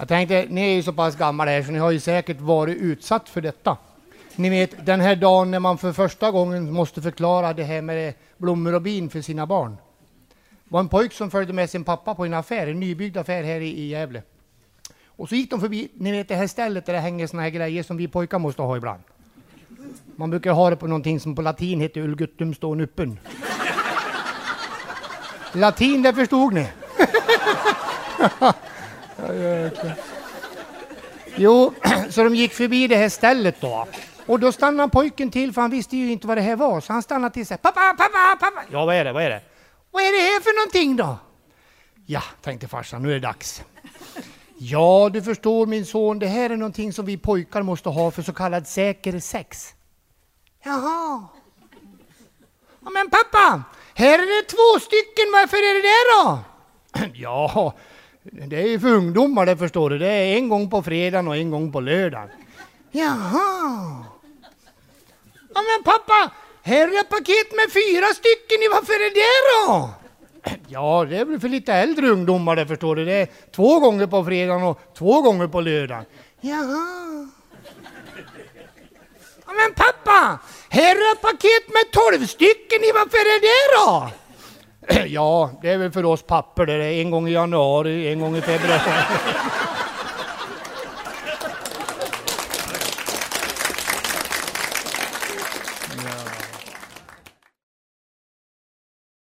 Jag tänkte, ni är ju så pass gamla här så ni har ju säkert varit utsatt för detta. Ni vet den här dagen när man för första gången måste förklara det här med blommor och bin för sina barn. Det var en pojk som följde med sin pappa på en affär, en nybyggd affär här i, i Gävle. Och så gick de förbi, ni vet det här stället där det hänger såna här grejer som vi pojkar måste ha ibland. Man brukar ha det på någonting som på latin heter Ulguttum stån uppen. Latin, det förstod ni. jo, så de gick förbi det här stället då. Och då stannade pojken till för han visste ju inte vad det här var. Så han stannade till sig. Pappa, pappa, pappa! Ja, vad är det, vad är det? Vad är det här för någonting då? Ja, tänkte farsan, nu är det dags. Ja, du förstår min son, det här är någonting som vi pojkar måste ha för så kallad säker sex. Jaha. Ja, men pappa, här är det två stycken, varför är det det då? Ja, det är ju för ungdomar det förstår du. Det är en gång på fredagen och en gång på lördagen. Jaha. Ja men pappa, här är paket med fyra stycken i, varför är det då? Ja, det är väl för lite äldre ungdomar det förstår du. Det är två gånger på fredagen och två gånger på lördagen. Jaha. Ja, men pappa, här är paket med tolv stycken i, varför är det då? Ja, det är väl för oss papper. Det är en gång i januari, en gång i februari.